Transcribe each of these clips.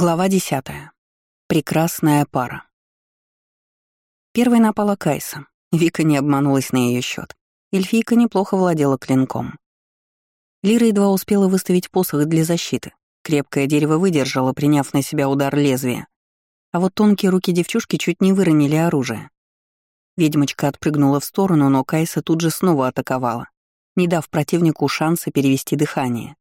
Глава десятая. Прекрасная пара. Первой напала Кайса. Вика не обманулась на ее счет. Эльфийка неплохо владела клинком. Лира едва успела выставить посох для защиты. Крепкое дерево выдержало, приняв на себя удар лезвия. А вот тонкие руки девчушки чуть не выронили оружие. Ведьмочка отпрыгнула в сторону, но Кайса тут же снова атаковала, не дав противнику шанса перевести дыхание.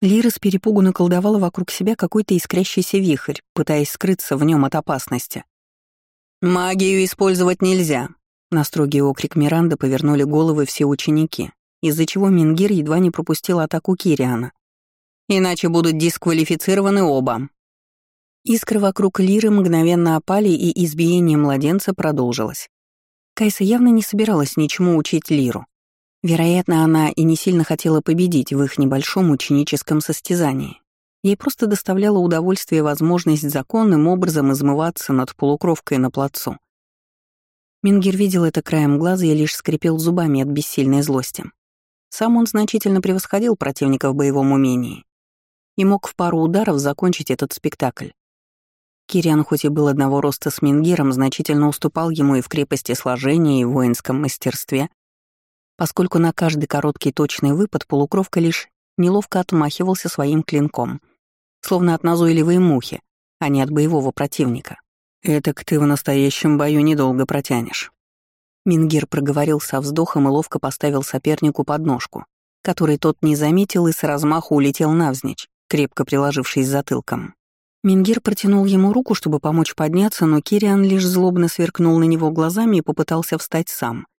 Лира с перепугу наколдовала вокруг себя какой-то искрящийся вихрь, пытаясь скрыться в нем от опасности. «Магию использовать нельзя!» На строгий окрик Миранда повернули головы все ученики, из-за чего Мингир едва не пропустил атаку Кириана. «Иначе будут дисквалифицированы оба!» Искры вокруг Лиры мгновенно опали, и избиение младенца продолжилось. Кайса явно не собиралась ничему учить Лиру. Вероятно, она и не сильно хотела победить в их небольшом ученическом состязании. Ей просто доставляла удовольствие возможность законным образом измываться над полукровкой на плацу. Мингер видел это краем глаза и лишь скрипел зубами от бессильной злости. Сам он значительно превосходил противника в боевом умении и мог в пару ударов закончить этот спектакль. Кириан, хоть и был одного роста с Мингиром, значительно уступал ему и в крепости сложения, и в воинском мастерстве, поскольку на каждый короткий точный выпад полукровка лишь неловко отмахивался своим клинком, словно от назойливой мухи, а не от боевого противника. «Этак ты в настоящем бою недолго протянешь». Мингир проговорил со вздохом и ловко поставил сопернику подножку, который тот не заметил и с размаху улетел навзничь, крепко приложившись затылком. Мингир протянул ему руку, чтобы помочь подняться, но Кириан лишь злобно сверкнул на него глазами и попытался встать сам —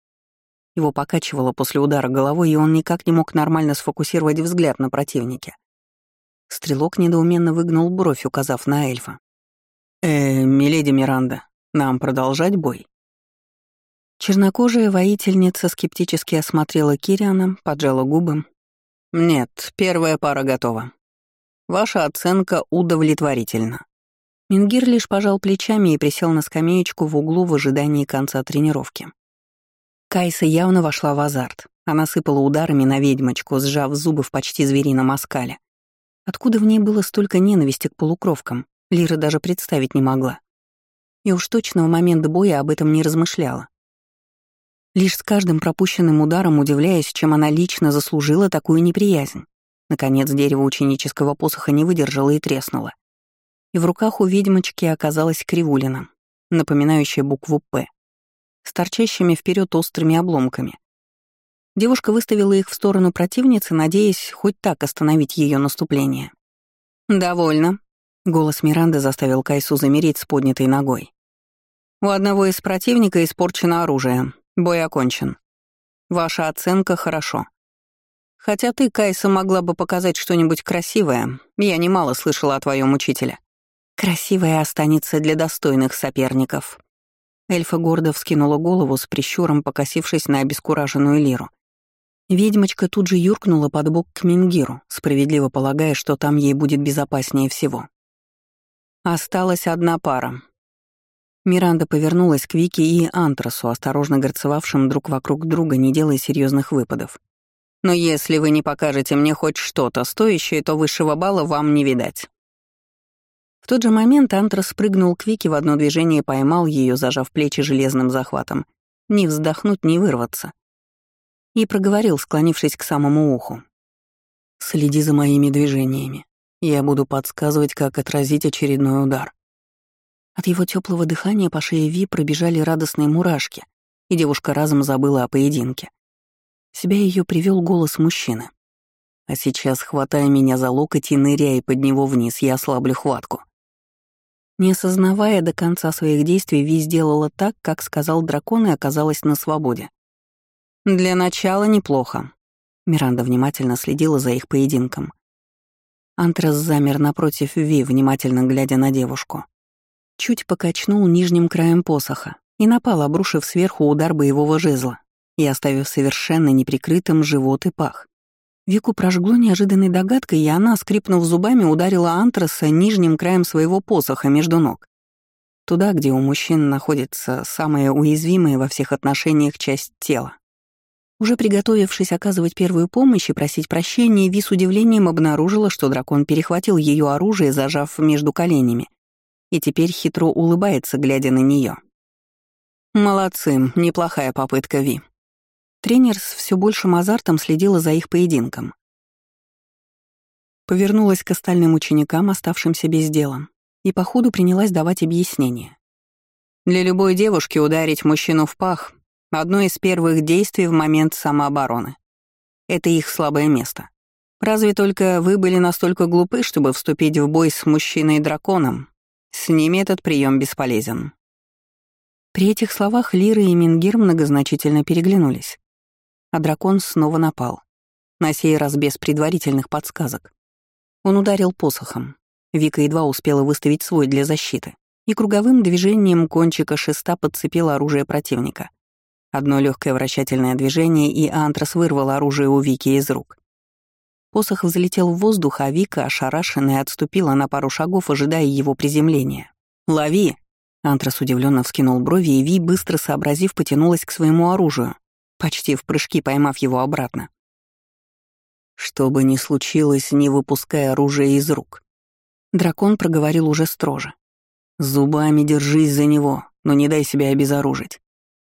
его покачивало после удара головой, и он никак не мог нормально сфокусировать взгляд на противнике. Стрелок недоуменно выгнул бровь, указав на эльфа. «Э, миледи Миранда, нам продолжать бой?» Чернокожая воительница скептически осмотрела Кириана, поджала губы. «Нет, первая пара готова. Ваша оценка удовлетворительна». Мингир лишь пожал плечами и присел на скамеечку в углу в ожидании конца тренировки. Кайса явно вошла в азарт. Она сыпала ударами на ведьмочку, сжав зубы в почти зверином оскале. Откуда в ней было столько ненависти к полукровкам, Лира даже представить не могла. И уж точно в момент боя об этом не размышляла. Лишь с каждым пропущенным ударом удивляясь, чем она лично заслужила такую неприязнь. Наконец дерево ученического посоха не выдержало и треснуло. И в руках у ведьмочки оказалась кривулина, напоминающая букву «П» с торчащими вперед острыми обломками. Девушка выставила их в сторону противницы, надеясь хоть так остановить ее наступление. «Довольно», — голос Миранды заставил Кайсу замереть с поднятой ногой. «У одного из противника испорчено оружие. Бой окончен. Ваша оценка хорошо. Хотя ты, Кайса, могла бы показать что-нибудь красивое. Я немало слышала о твоем учителе. Красивое останется для достойных соперников», Эльфа гордо вскинула голову с прищуром, покосившись на обескураженную лиру. Ведьмочка тут же юркнула под бок к Мингиру, справедливо полагая, что там ей будет безопаснее всего. Осталась одна пара. Миранда повернулась к Вике и Антрасу, осторожно горцевавшим друг вокруг друга, не делая серьезных выпадов. «Но если вы не покажете мне хоть что-то стоящее, то высшего балла вам не видать» тот же момент Антрас спрыгнул к Вике в одно движение и поймал ее, зажав плечи железным захватом. Ни вздохнуть, ни вырваться. И проговорил, склонившись к самому уху. «Следи за моими движениями. Я буду подсказывать, как отразить очередной удар». От его теплого дыхания по шее Ви пробежали радостные мурашки, и девушка разом забыла о поединке. себя ее привел голос мужчины. «А сейчас, хватая меня за локоть и ныряя под него вниз, я ослаблю хватку». Не осознавая до конца своих действий, Ви сделала так, как сказал дракон, и оказалась на свободе. «Для начала неплохо». Миранда внимательно следила за их поединком. Антрас замер напротив Ви, внимательно глядя на девушку. Чуть покачнул нижним краем посоха и напал, обрушив сверху удар боевого жезла и оставив совершенно неприкрытым живот и пах. Вику прожгло неожиданной догадкой, и она, скрипнув зубами, ударила антраса нижним краем своего посоха между ног. Туда, где у мужчин находится самая уязвимая во всех отношениях часть тела. Уже приготовившись оказывать первую помощь и просить прощения, Ви с удивлением обнаружила, что дракон перехватил ее оружие, зажав между коленями, и теперь хитро улыбается, глядя на нее. «Молодцы, неплохая попытка, Ви». Тренер с все большим азартом следила за их поединком. Повернулась к остальным ученикам, оставшимся без дела, и по ходу принялась давать объяснения. Для любой девушки ударить мужчину в пах — одно из первых действий в момент самообороны. Это их слабое место. Разве только вы были настолько глупы, чтобы вступить в бой с мужчиной-драконом? С ними этот прием бесполезен. При этих словах Лира и Мингир многозначительно переглянулись. А дракон снова напал. На сей раз без предварительных подсказок. Он ударил посохом. Вика едва успела выставить свой для защиты и круговым движением кончика шеста подцепил оружие противника. Одно легкое вращательное движение, и Антрас вырвал оружие у Вики из рук. Посох взлетел в воздух, а Вика, ошарашенная, отступила на пару шагов, ожидая его приземления. «Лови!» Антрас удивленно вскинул брови, и Ви, быстро сообразив, потянулась к своему оружию, почти в прыжки поймав его обратно. Что бы ни случилось, не выпуская оружие из рук. Дракон проговорил уже строже. Зубами держись за него, но не дай себя обезоружить.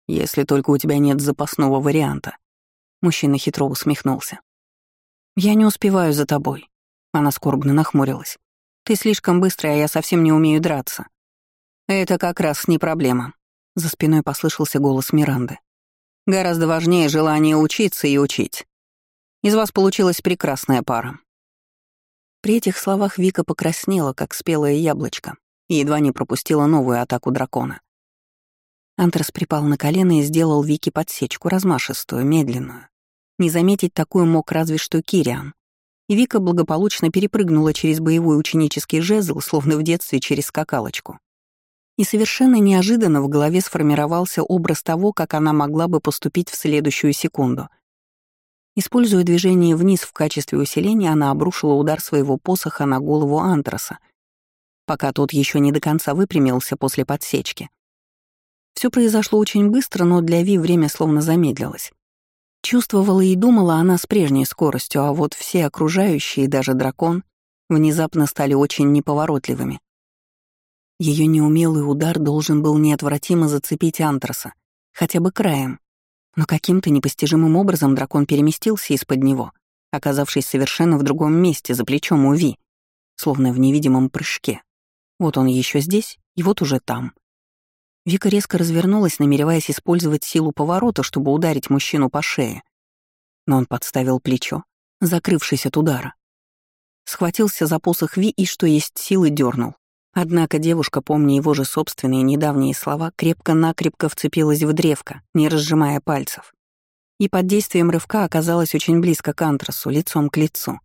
Если только у тебя нет запасного варианта. Мужчина хитро усмехнулся. «Я не успеваю за тобой». Она скорбно нахмурилась. «Ты слишком быстрый, а я совсем не умею драться». «Это как раз не проблема», — за спиной послышался голос Миранды. «Гораздо важнее желание учиться и учить. Из вас получилась прекрасная пара». При этих словах Вика покраснела, как спелое яблочко, и едва не пропустила новую атаку дракона. Антрас припал на колено и сделал Вике подсечку, размашистую, медленную. Не заметить такую мог разве что Кириан. И Вика благополучно перепрыгнула через боевой ученический жезл, словно в детстве через скакалочку. И совершенно неожиданно в голове сформировался образ того, как она могла бы поступить в следующую секунду. Используя движение вниз в качестве усиления, она обрушила удар своего посоха на голову Антраса, пока тот еще не до конца выпрямился после подсечки. Все произошло очень быстро, но для Ви время словно замедлилось. Чувствовала и думала она с прежней скоростью, а вот все окружающие, даже дракон, внезапно стали очень неповоротливыми. Ее неумелый удар должен был неотвратимо зацепить Антраса, хотя бы краем. Но каким-то непостижимым образом дракон переместился из-под него, оказавшись совершенно в другом месте, за плечом у Ви, словно в невидимом прыжке. Вот он еще здесь, и вот уже там. Вика резко развернулась, намереваясь использовать силу поворота, чтобы ударить мужчину по шее. Но он подставил плечо, закрывшись от удара. Схватился за посох Ви и, что есть силы, дернул. Однако девушка, помня его же собственные недавние слова, крепко-накрепко вцепилась в древко, не разжимая пальцев. И под действием рывка оказалась очень близко к антрасу, лицом к лицу.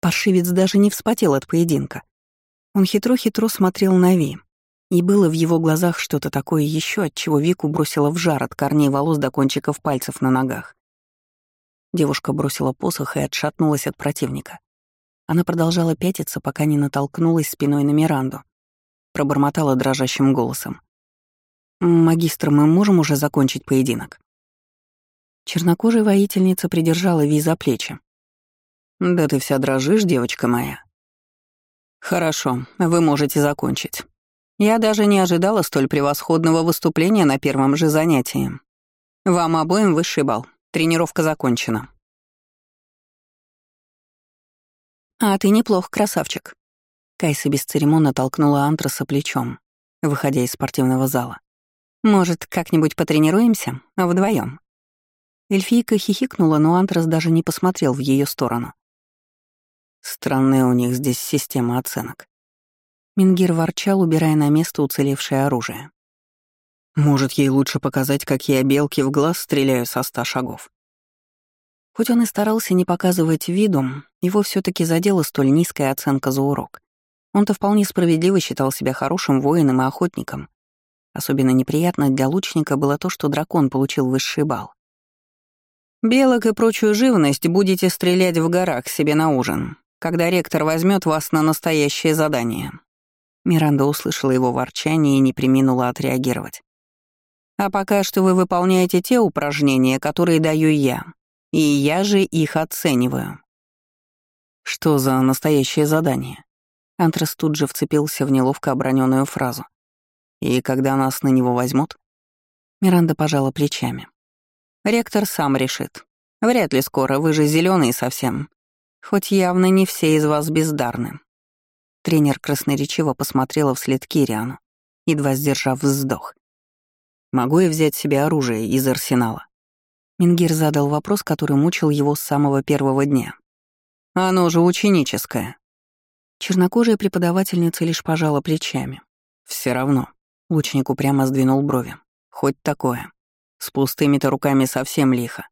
Паршивец даже не вспотел от поединка. Он хитро-хитро смотрел на Ви, и было в его глазах что-то такое еще, от чего Вику бросила в жар от корней волос до кончиков пальцев на ногах. Девушка бросила посох и отшатнулась от противника. Она продолжала пятиться, пока не натолкнулась спиной на Миранду. Пробормотала дрожащим голосом. «Магистр, мы можем уже закончить поединок?» Чернокожая воительница придержала Ви за плечи. «Да ты вся дрожишь, девочка моя», «Хорошо, вы можете закончить. Я даже не ожидала столь превосходного выступления на первом же занятии. Вам обоим высший балл. Тренировка закончена». «А ты неплох, красавчик». Кайса бесцеремонно толкнула Антраса плечом, выходя из спортивного зала. «Может, как-нибудь потренируемся? Вдвоем. Эльфийка хихикнула, но Антрас даже не посмотрел в ее сторону. Странная у них здесь система оценок. Мингир ворчал, убирая на место уцелевшее оружие. Может, ей лучше показать, как я белки в глаз стреляю со ста шагов. Хоть он и старался не показывать виду, его все таки задела столь низкая оценка за урок. Он-то вполне справедливо считал себя хорошим воином и охотником. Особенно неприятно для лучника было то, что дракон получил высший балл. «Белок и прочую живность будете стрелять в горах себе на ужин когда ректор возьмет вас на настоящее задание». Миранда услышала его ворчание и не приминула отреагировать. А пока что вы выполняете те упражнения, которые даю я, и я же их оцениваю. Что за настоящее задание? Антрас тут же вцепился в неловко оброненную фразу. И когда нас на него возьмут? Миранда пожала плечами. Ректор сам решит. Вряд ли скоро, вы же зеленый совсем. Хоть явно не все из вас бездарны. Тренер красноречиво посмотрела вслед Кириану, едва сдержав вздох. «Могу я взять себе оружие из арсенала?» Мингир задал вопрос, который мучил его с самого первого дня. «Оно же ученическое». Чернокожая преподавательница лишь пожала плечами. Все равно. Лучник упрямо сдвинул брови. Хоть такое. С пустыми-то руками совсем лихо.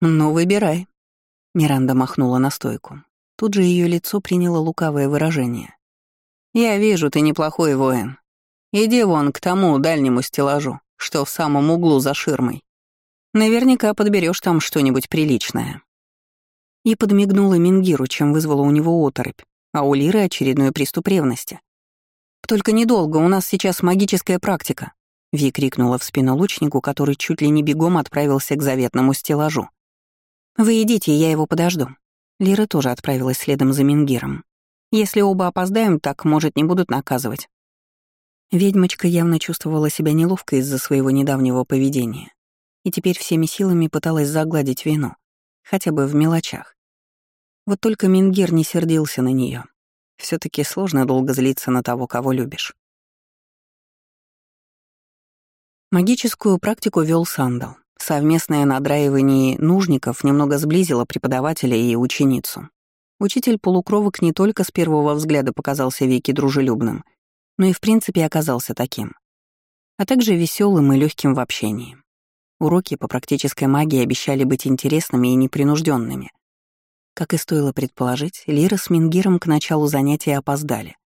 «Ну, выбирай». Миранда махнула на стойку. Тут же ее лицо приняло лукавое выражение. «Я вижу, ты неплохой воин. Иди вон к тому дальнему стеллажу, что в самом углу за ширмой. Наверняка подберешь там что-нибудь приличное». И подмигнула Мингиру, чем вызвала у него оторопь, а у Лиры очередной приступ ревности. «Только недолго, у нас сейчас магическая практика», — Ви крикнула в спину лучнику, который чуть ли не бегом отправился к заветному стеллажу. «Вы идите, я его подожду». Лира тоже отправилась следом за Мингиром. «Если оба опоздаем, так, может, не будут наказывать». Ведьмочка явно чувствовала себя неловко из-за своего недавнего поведения и теперь всеми силами пыталась загладить вину, хотя бы в мелочах. Вот только Мингир не сердился на нее. все таки сложно долго злиться на того, кого любишь. Магическую практику вел Сандал. Совместное надраивание нужников немного сблизило преподавателя и ученицу. Учитель полукровок не только с первого взгляда показался Вике дружелюбным, но и в принципе оказался таким, а также веселым и легким в общении. Уроки по практической магии обещали быть интересными и непринужденными. Как и стоило предположить, Лира с Мингиром к началу занятия опоздали.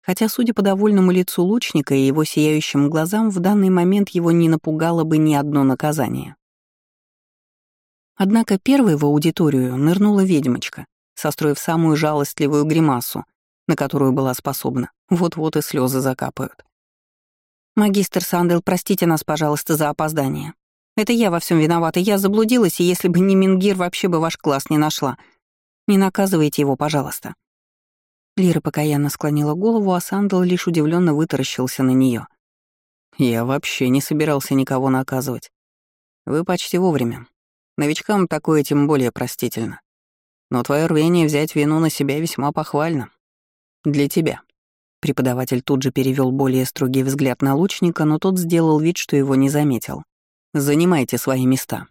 Хотя, судя по довольному лицу лучника и его сияющим глазам, в данный момент его не напугало бы ни одно наказание. Однако первой в аудиторию нырнула ведьмочка, состроив самую жалостливую гримасу, на которую была способна. Вот-вот и слезы закапают. «Магистр Сандел, простите нас, пожалуйста, за опоздание. Это я во всем виновата, я заблудилась, и если бы не Мингир, вообще бы ваш класс не нашла. Не наказывайте его, пожалуйста». Лира покаянно склонила голову, а Сандал лишь удивленно вытаращился на нее. «Я вообще не собирался никого наказывать. Вы почти вовремя. Новичкам такое тем более простительно. Но твое рвение взять вину на себя весьма похвально. Для тебя». Преподаватель тут же перевел более строгий взгляд на лучника, но тот сделал вид, что его не заметил. «Занимайте свои места».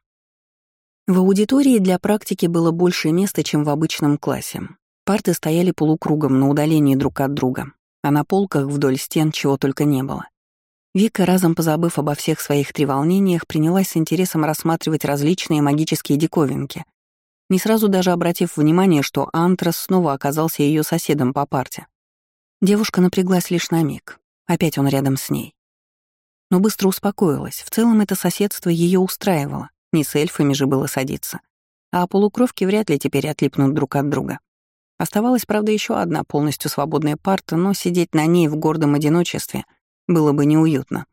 В аудитории для практики было больше места, чем в обычном классе, Парты стояли полукругом на удалении друг от друга, а на полках вдоль стен чего только не было. Вика, разом позабыв обо всех своих треволнениях, принялась с интересом рассматривать различные магические диковинки, не сразу даже обратив внимание, что Антрас снова оказался ее соседом по парте. Девушка напряглась лишь на миг. Опять он рядом с ней. Но быстро успокоилась. В целом это соседство ее устраивало. Не с эльфами же было садиться. А полукровки вряд ли теперь отлипнут друг от друга. Оставалась, правда, еще одна полностью свободная парта, но сидеть на ней в гордом одиночестве было бы неуютно.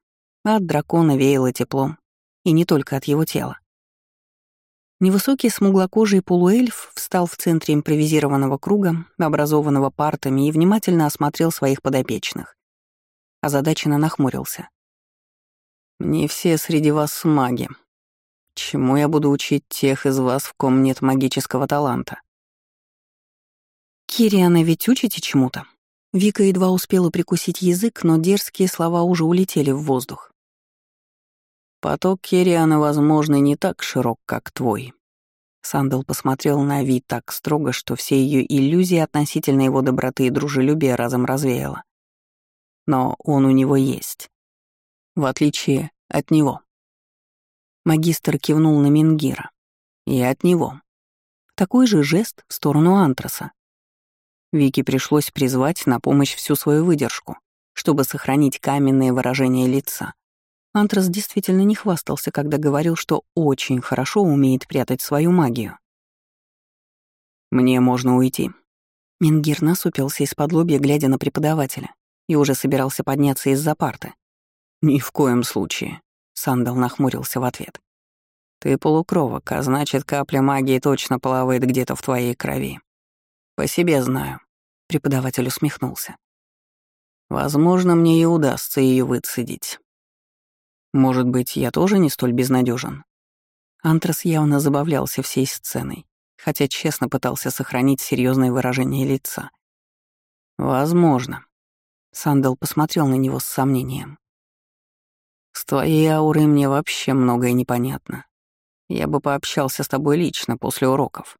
А от дракона веяло теплом. И не только от его тела. Невысокий смуглокожий полуэльф встал в центре импровизированного круга, образованного партами, и внимательно осмотрел своих подопечных. Озадаченно нахмурился. «Не все среди вас маги. Чему я буду учить тех из вас, в ком нет магического таланта?» «Кириана, ведь учите чему-то?» Вика едва успела прикусить язык, но дерзкие слова уже улетели в воздух. «Поток Кириана, возможно, не так широк, как твой». Сандал посмотрел на Ви так строго, что все ее иллюзии относительно его доброты и дружелюбия разом развеяло. Но он у него есть. В отличие от него. Магистр кивнул на Мингира. И от него. Такой же жест в сторону Антраса. Вике пришлось призвать на помощь всю свою выдержку, чтобы сохранить каменное выражение лица. Антрас действительно не хвастался, когда говорил, что очень хорошо умеет прятать свою магию. «Мне можно уйти». Мингир насупился из-под лобья, глядя на преподавателя, и уже собирался подняться из-за парты. «Ни в коем случае. Сандал нахмурился в ответ. «Ты полукровок, а значит, капля магии точно плавает где-то в твоей крови. По себе знаю», — преподаватель усмехнулся. «Возможно, мне и удастся ее выцедить. Может быть, я тоже не столь безнадежен. Антрас явно забавлялся всей сценой, хотя честно пытался сохранить серьезное выражение лица. «Возможно». Сандал посмотрел на него с сомнением. «С твоей аурой мне вообще многое непонятно. Я бы пообщался с тобой лично после уроков.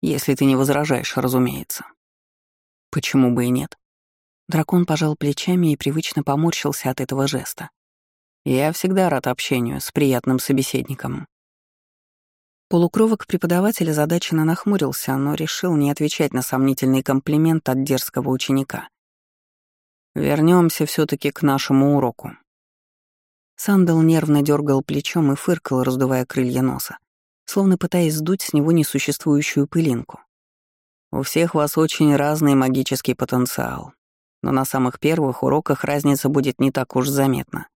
Если ты не возражаешь, разумеется». «Почему бы и нет?» Дракон пожал плечами и привычно поморщился от этого жеста. «Я всегда рад общению с приятным собеседником». Полукровок преподавателя задаченно нахмурился, но решил не отвечать на сомнительный комплимент от дерзкого ученика. Вернемся все таки к нашему уроку. Сандал нервно дергал плечом и фыркал, раздувая крылья носа, словно пытаясь сдуть с него несуществующую пылинку. У всех вас очень разный магический потенциал, но на самых первых уроках разница будет не так уж заметна.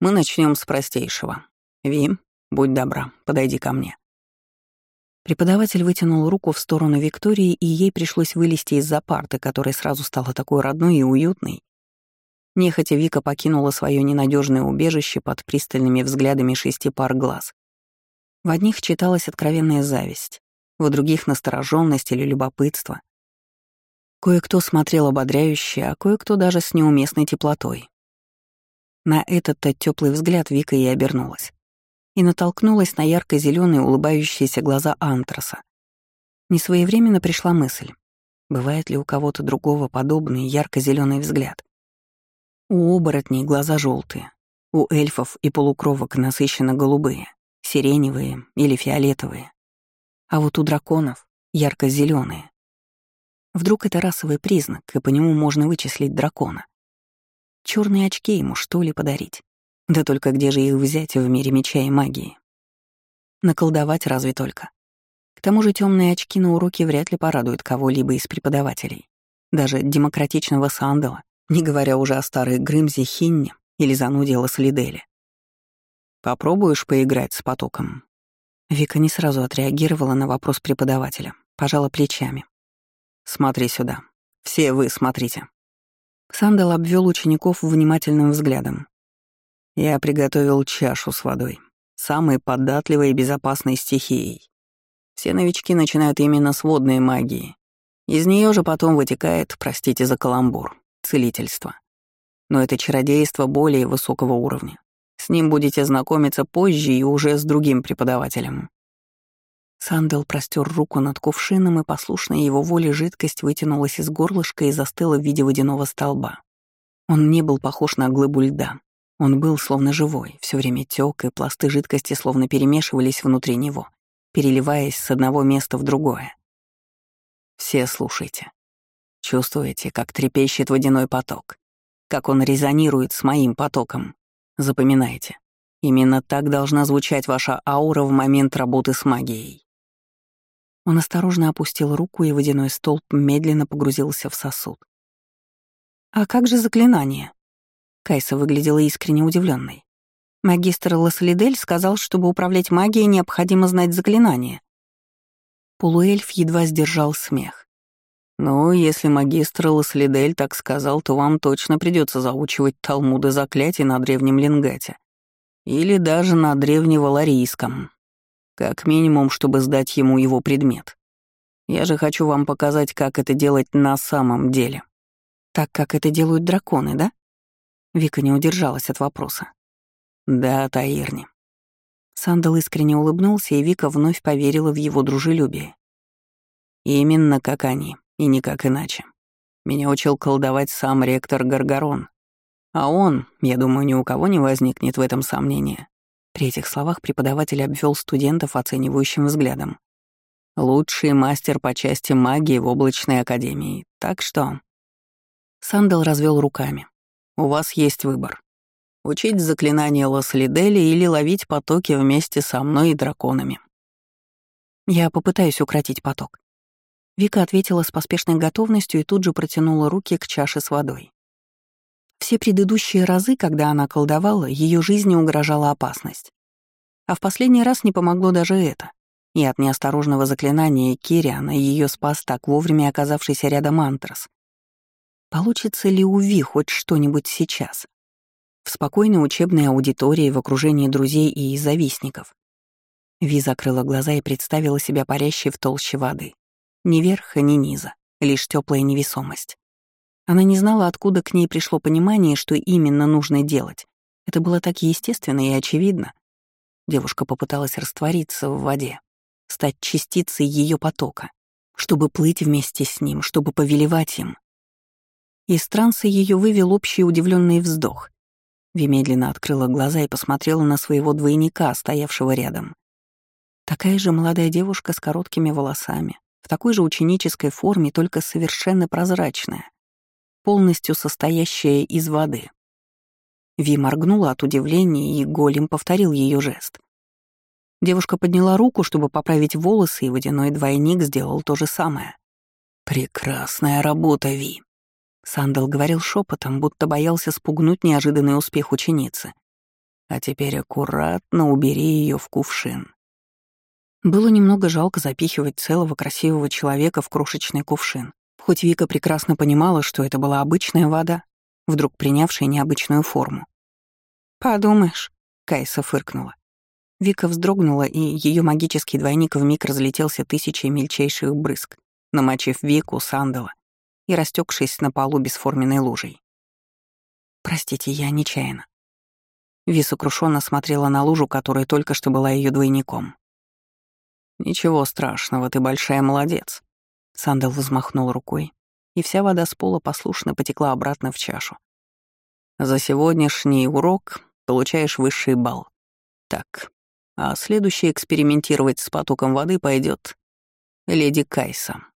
Мы начнем с простейшего. Вим, будь добра, подойди ко мне. Преподаватель вытянул руку в сторону Виктории, и ей пришлось вылезти из-за парты, которая сразу стала такой родной и уютной. Нехотя Вика покинула свое ненадежное убежище под пристальными взглядами шести пар глаз. В одних читалась откровенная зависть, в других — настороженность или любопытство. Кое-кто смотрел ободряюще, а кое-кто даже с неуместной теплотой. На этот-то теплый взгляд Вика и обернулась и натолкнулась на ярко зеленые улыбающиеся глаза антраса. Несвоевременно пришла мысль, бывает ли у кого-то другого подобный ярко зеленый взгляд. У оборотней глаза желтые, у эльфов и полукровок насыщенно голубые, сиреневые или фиолетовые, а вот у драконов ярко зеленые. Вдруг это расовый признак, и по нему можно вычислить дракона. Черные очки ему что ли подарить? Да только где же их взять в мире меча и магии? Наколдовать разве только. К тому же темные очки на уроке вряд ли порадуют кого-либо из преподавателей. Даже демократичного Сандала, не говоря уже о старой Грымзе Хинне или зануде Ласлиделе. «Попробуешь поиграть с потоком?» Вика не сразу отреагировала на вопрос преподавателя, пожала плечами. «Смотри сюда. Все вы смотрите». Сандал обвел учеников внимательным взглядом, я приготовил чашу с водой, самой податливой и безопасной стихией. Все новички начинают именно с водной магии. Из нее же потом вытекает, простите за каламбур, целительство. Но это чародейство более высокого уровня. С ним будете знакомиться позже и уже с другим преподавателем. Сандел простер руку над кувшином, и послушная его воле жидкость вытянулась из горлышка и застыла в виде водяного столба. Он не был похож на глыбу льда, он был словно живой, все время тек, и пласты жидкости словно перемешивались внутри него, переливаясь с одного места в другое. Все слушайте. Чувствуете, как трепещет водяной поток, как он резонирует с моим потоком. Запоминайте. Именно так должна звучать ваша аура в момент работы с магией. Он осторожно опустил руку, и водяной столб медленно погрузился в сосуд. «А как же заклинание?» Кайса выглядела искренне удивленной. Магистр Ласлидель сказал, чтобы управлять магией, необходимо знать заклинание. Полуэльф едва сдержал смех. «Ну, если магистр Ласлидель так сказал, то вам точно придется заучивать талмуды заклятий на древнем лингате. Или даже на древневаларийском. Как минимум, чтобы сдать ему его предмет. Я же хочу вам показать, как это делать на самом деле. Так, как это делают драконы, да? Вика не удержалась от вопроса. «Да, Таирни». Сандал искренне улыбнулся, и Вика вновь поверила в его дружелюбие. «Именно как они, и никак иначе. Меня учил колдовать сам ректор Гаргарон. А он, я думаю, ни у кого не возникнет в этом сомнения». При этих словах преподаватель обвел студентов оценивающим взглядом. «Лучший мастер по части магии в облачной академии, так что...» Сандал развел руками. У вас есть выбор. Учить заклинание Ласлидели или ловить потоки вместе со мной и драконами. Я попытаюсь укротить поток. Вика ответила с поспешной готовностью и тут же протянула руки к чаше с водой. Все предыдущие разы, когда она колдовала, ее жизни угрожала опасность. А в последний раз не помогло даже это. И от неосторожного заклинания Кириана ее спас так вовремя оказавшийся рядом Антрас. Получится ли у Ви хоть что-нибудь сейчас? В спокойной учебной аудитории в окружении друзей и завистников. Ви закрыла глаза и представила себя парящей в толще воды. Ни верха, ни низа, лишь теплая невесомость. Она не знала, откуда к ней пришло понимание, что именно нужно делать. Это было так естественно и очевидно. Девушка попыталась раствориться в воде, стать частицей ее потока, чтобы плыть вместе с ним, чтобы повелевать им. Из транса ее вывел общий удивленный вздох. Ви медленно открыла глаза и посмотрела на своего двойника, стоявшего рядом. Такая же молодая девушка с короткими волосами, в такой же ученической форме, только совершенно прозрачная, полностью состоящая из воды. Ви моргнула от удивления, и голем повторил ее жест. Девушка подняла руку, чтобы поправить волосы, и водяной двойник сделал то же самое. «Прекрасная работа, Ви!» Сандал говорил шепотом, будто боялся спугнуть неожиданный успех ученицы. «А теперь аккуратно убери ее в кувшин». Было немного жалко запихивать целого красивого человека в крошечный кувшин, хоть Вика прекрасно понимала, что это была обычная вода, вдруг принявшая необычную форму. «Подумаешь», — Кайса фыркнула. Вика вздрогнула, и ее магический двойник вмиг разлетелся тысячей мельчайших брызг, намочив Вику, Сандала и растекшись на полу бесформенной лужей. «Простите, я нечаянно». Ви сокрушенно смотрела на лужу, которая только что была ее двойником. «Ничего страшного, ты большая молодец», — Сандал взмахнул рукой, и вся вода с пола послушно потекла обратно в чашу. «За сегодняшний урок получаешь высший балл. Так, а следующий экспериментировать с потоком воды пойдет леди Кайса».